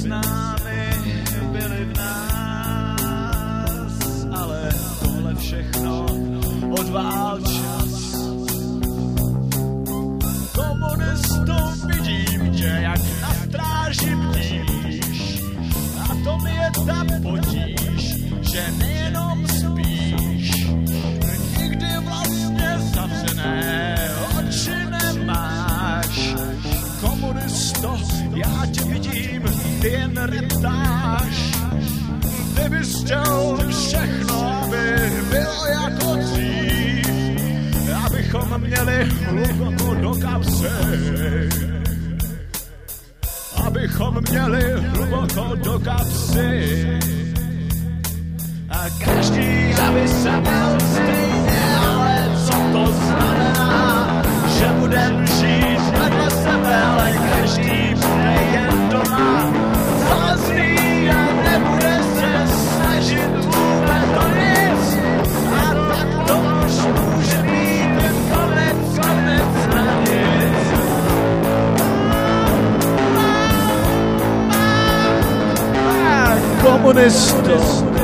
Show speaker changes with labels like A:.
A: s námi, byli v nás, ale tohle všechno odvál čas. Komunistou vidím tě, jak na stráži bdíš, a to mi je ta potíž, že nejenom tě vidím, jen reptáš, ty bys chtěl všechno, aby bylo jako dřív, abychom měli hluboko do kapsy. Abychom měli hluboko do kapsy. A každý, aby se měl stejně, ale co to znamená, že budem žít vedle sebe, ale každý This.